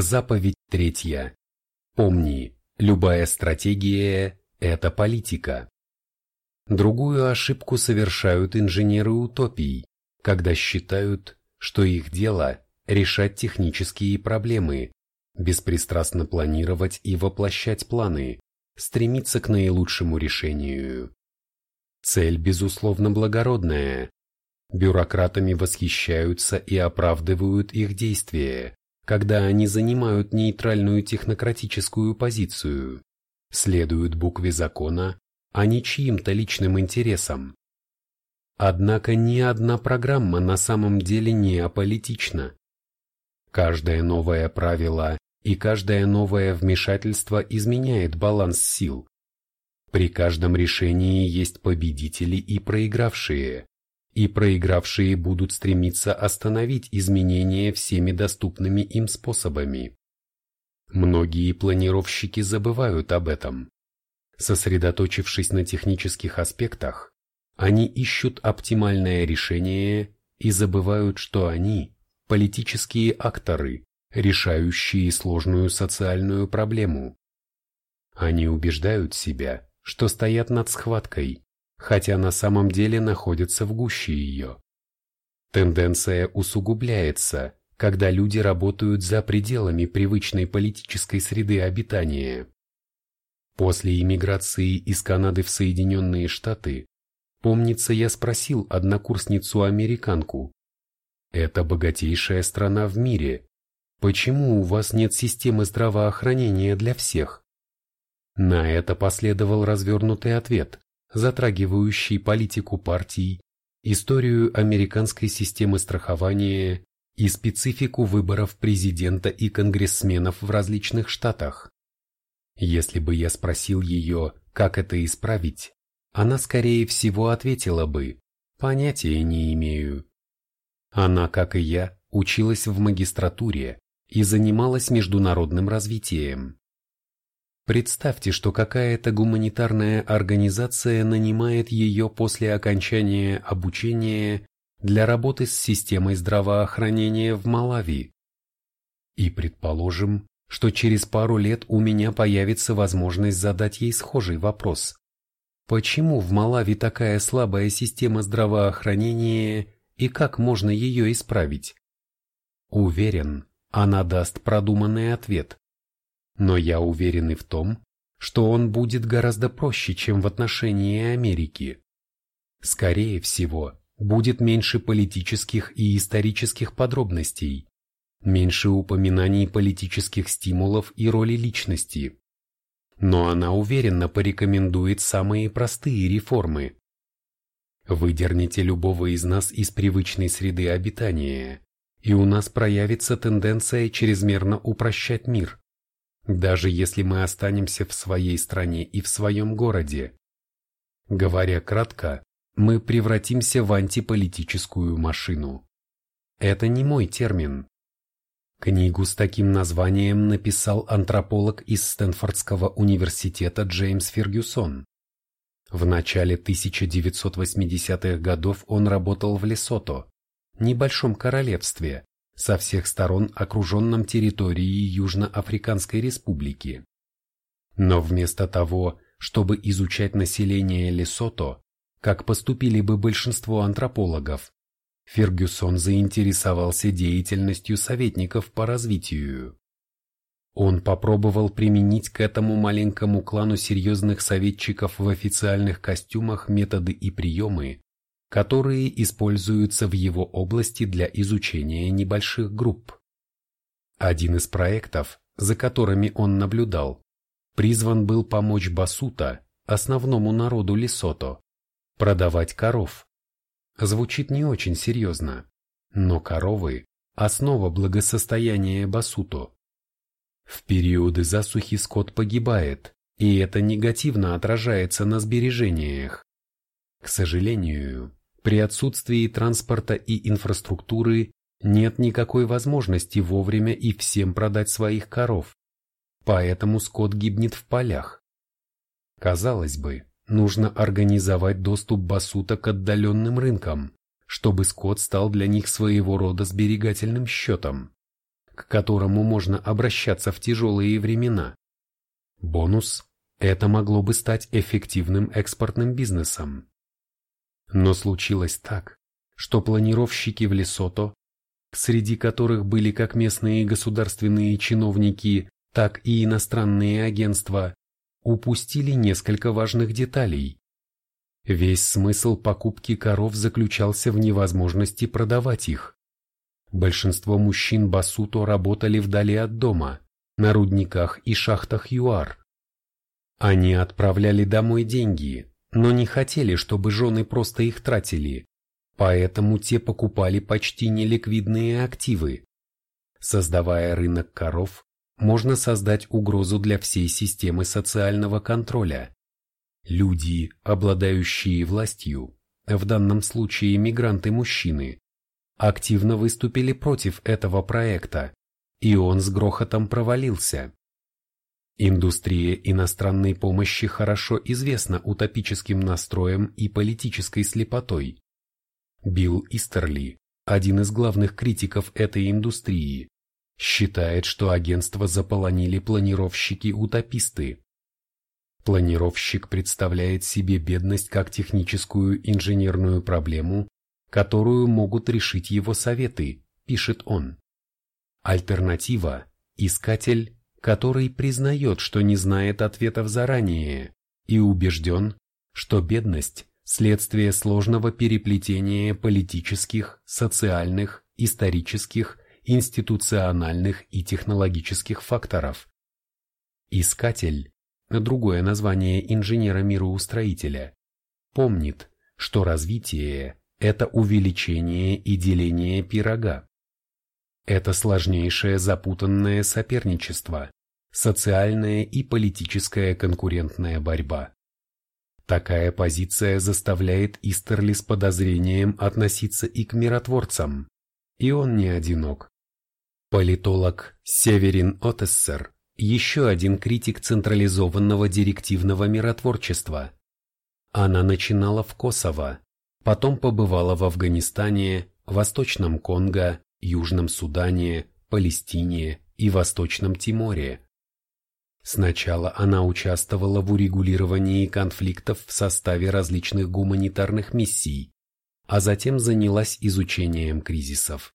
Заповедь третья. Помни, любая стратегия – это политика. Другую ошибку совершают инженеры утопий, когда считают, что их дело – решать технические проблемы, беспристрастно планировать и воплощать планы, стремиться к наилучшему решению. Цель, безусловно, благородная. Бюрократами восхищаются и оправдывают их действия, когда они занимают нейтральную технократическую позицию, следуют букве закона, а не чьим-то личным интересам. Однако ни одна программа на самом деле не аполитична. Каждое новое правило и каждое новое вмешательство изменяет баланс сил. При каждом решении есть победители и проигравшие, и проигравшие будут стремиться остановить изменения всеми доступными им способами. Многие планировщики забывают об этом. Сосредоточившись на технических аспектах, они ищут оптимальное решение и забывают, что они – политические акторы, решающие сложную социальную проблему. Они убеждают себя, что стоят над схваткой, хотя на самом деле находятся в гуще ее. Тенденция усугубляется, когда люди работают за пределами привычной политической среды обитания. После иммиграции из Канады в Соединенные Штаты, помнится, я спросил однокурсницу-американку, «Это богатейшая страна в мире. Почему у вас нет системы здравоохранения для всех?» На это последовал развернутый ответ, затрагивающий политику партий, историю американской системы страхования и специфику выборов президента и конгрессменов в различных штатах. Если бы я спросил ее, как это исправить, она скорее всего ответила бы «понятия не имею». Она, как и я, училась в магистратуре и занималась международным развитием. Представьте, что какая-то гуманитарная организация нанимает ее после окончания обучения для работы с системой здравоохранения в Малави. И предположим, что через пару лет у меня появится возможность задать ей схожий вопрос. Почему в Малави такая слабая система здравоохранения и как можно ее исправить? Уверен, она даст продуманный ответ, но я уверен и в том, что он будет гораздо проще, чем в отношении Америки. Скорее всего, будет меньше политических и исторических подробностей, меньше упоминаний политических стимулов и роли личности. Но она уверенно порекомендует самые простые реформы. Выдерните любого из нас из привычной среды обитания, и у нас проявится тенденция чрезмерно упрощать мир даже если мы останемся в своей стране и в своем городе. Говоря кратко, мы превратимся в антиполитическую машину. Это не мой термин. Книгу с таким названием написал антрополог из Стэнфордского университета Джеймс Фергюсон. В начале 1980-х годов он работал в Лесото, небольшом королевстве, со всех сторон окруженном территорией Южноафриканской республики. Но вместо того, чтобы изучать население Лесото, как поступили бы большинство антропологов, Фергюсон заинтересовался деятельностью советников по развитию. Он попробовал применить к этому маленькому клану серьезных советчиков в официальных костюмах методы и приемы, которые используются в его области для изучения небольших групп. Один из проектов, за которыми он наблюдал, призван был помочь Басута, основному народу Лесото, продавать коров. Звучит не очень серьезно, но коровы – основа благосостояния Басуто. В периоды засухи скот погибает, и это негативно отражается на сбережениях. К сожалению, при отсутствии транспорта и инфраструктуры нет никакой возможности вовремя и всем продать своих коров, поэтому скот гибнет в полях. Казалось бы, нужно организовать доступ басута к отдаленным рынкам, чтобы скот стал для них своего рода сберегательным счетом. к которому можно обращаться в тяжелые времена. Бонус – это могло бы стать эффективным экспортным бизнесом. Но случилось так, что планировщики в Лесото, среди которых были как местные государственные чиновники, так и иностранные агентства, упустили несколько важных деталей. Весь смысл покупки коров заключался в невозможности продавать их. Большинство мужчин Басуто работали вдали от дома, на рудниках и шахтах ЮАР. Они отправляли домой деньги, но не хотели, чтобы жены просто их тратили, поэтому те покупали почти неликвидные активы. Создавая рынок коров, можно создать угрозу для всей системы социального контроля. Люди, обладающие властью, в данном случае мигранты-мужчины, активно выступили против этого проекта, и он с грохотом провалился. Индустрия иностранной помощи хорошо известна утопическим настроем и политической слепотой. Билл Истерли, один из главных критиков этой индустрии, считает, что агентство заполонили планировщики-утописты. Планировщик представляет себе бедность как техническую инженерную проблему, которую могут решить его советы, пишет он. Альтернатива – искатель, который признает, что не знает ответов заранее и убежден, что бедность – следствие сложного переплетения политических, социальных, исторических, институциональных и технологических факторов. Искатель – другое название инженера-мироустроителя – помнит, что развитие это увеличение и деление пирога. Это сложнейшее запутанное соперничество, социальная и политическая конкурентная борьба. Такая позиция заставляет Истерли с подозрением относиться и к миротворцам, и он не одинок. Политолог Северин Отессер – еще один критик централизованного директивного миротворчества. Она начинала в Косово, Потом побывала в Афганистане, Восточном Конго, Южном Судане, Палестине и Восточном Тиморе. Сначала она участвовала в урегулировании конфликтов в составе различных гуманитарных миссий, а затем занялась изучением кризисов.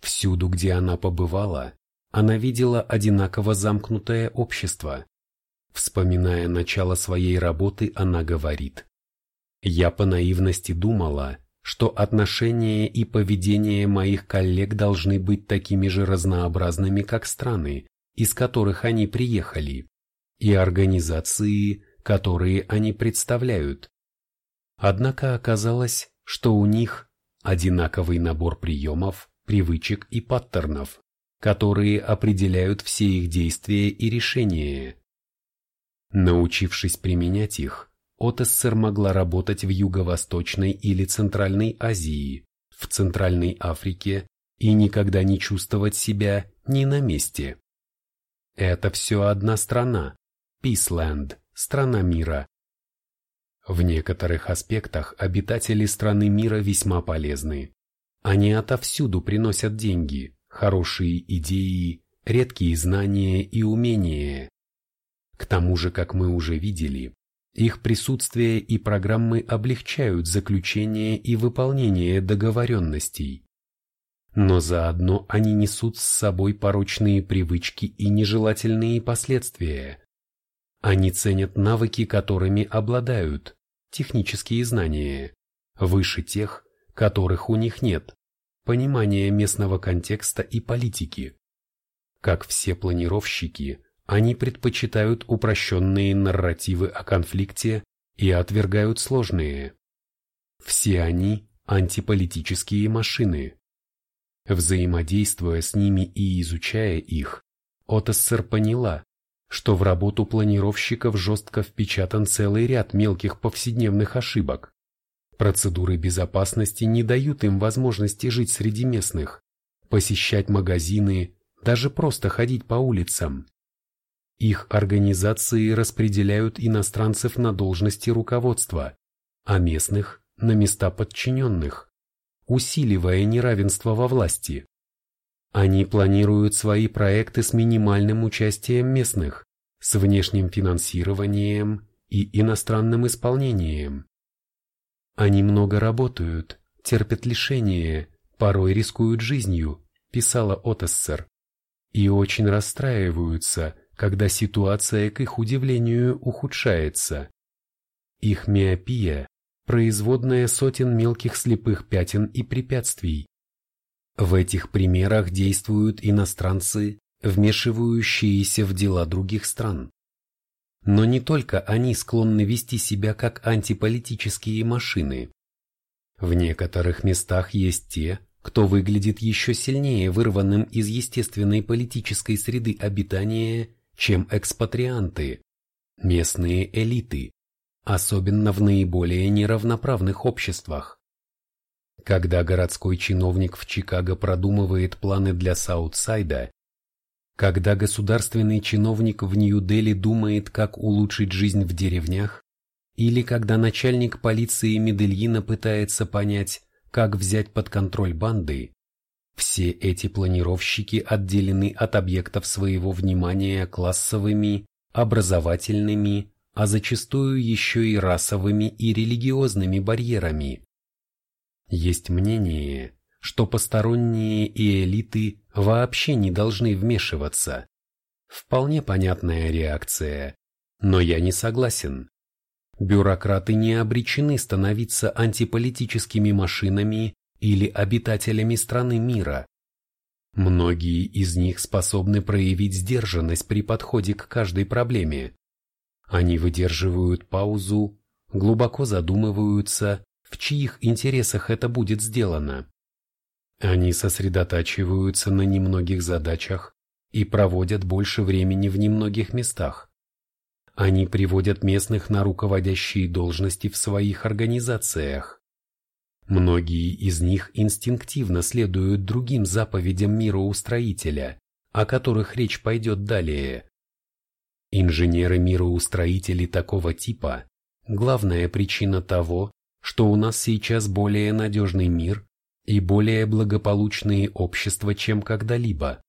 Всюду, где она побывала, она видела одинаково замкнутое общество. Вспоминая начало своей работы, она говорит, я по наивности думала, что отношения и поведение моих коллег должны быть такими же разнообразными, как страны, из которых они приехали, и организации, которые они представляют. Однако оказалось, что у них одинаковый набор приемов, привычек и паттернов, которые определяют все их действия и решения. Научившись применять их, Отессер могла работать в Юго-Восточной или Центральной Азии, в Центральной Африке и никогда не чувствовать себя ни на месте. Это все одна страна, Писленд, страна мира. В некоторых аспектах обитатели страны мира весьма полезны. Они отовсюду приносят деньги, хорошие идеи, редкие знания и умения. К тому же, как мы уже видели, их присутствие и программы облегчают заключение и выполнение договоренностей. Но заодно они несут с собой порочные привычки и нежелательные последствия. Они ценят навыки, которыми обладают, технические знания, выше тех, которых у них нет, понимание местного контекста и политики. Как все планировщики, они предпочитают упрощенные нарративы о конфликте и отвергают сложные. Все они – антиполитические машины. Взаимодействуя с ними и изучая их, Отессер поняла, что в работу планировщиков жестко впечатан целый ряд мелких повседневных ошибок. Процедуры безопасности не дают им возможности жить среди местных, посещать магазины, даже просто ходить по улицам. Их организации распределяют иностранцев на должности руководства, а местных – на места подчиненных, усиливая неравенство во власти. Они планируют свои проекты с минимальным участием местных, с внешним финансированием и иностранным исполнением. Они много работают, терпят лишения, порой рискуют жизнью, писала Отессер, и очень расстраиваются, когда ситуация, к их удивлению, ухудшается. Их миопия – производная сотен мелких слепых пятен и препятствий. В этих примерах действуют иностранцы, вмешивающиеся в дела других стран. Но не только они склонны вести себя как антиполитические машины. В некоторых местах есть те, кто выглядит еще сильнее вырванным из естественной политической среды обитания, чем экспатрианты, местные элиты, особенно в наиболее неравноправных обществах. Когда городской чиновник в Чикаго продумывает планы для Саутсайда, когда государственный чиновник в Нью-Дели думает, как улучшить жизнь в деревнях, или когда начальник полиции Медельина пытается понять, как взять под контроль банды, все эти планировщики отделены от объектов своего внимания классовыми, образовательными, а зачастую еще и расовыми и религиозными барьерами. Есть мнение, что посторонние и элиты вообще не должны вмешиваться. Вполне понятная реакция, но я не согласен. Бюрократы не обречены становиться антиполитическими машинами или обитателями страны мира. Многие из них способны проявить сдержанность при подходе к каждой проблеме. Они выдерживают паузу, глубоко задумываются, в чьих интересах это будет сделано. Они сосредотачиваются на немногих задачах и проводят больше времени в немногих местах. Они приводят местных на руководящие должности в своих организациях. Многие из них инстинктивно следуют другим заповедям мироустроителя, о которых речь пойдет далее. Инженеры-мироустроители такого типа – главная причина того, что у нас сейчас более надежный мир и более благополучные общества, чем когда-либо.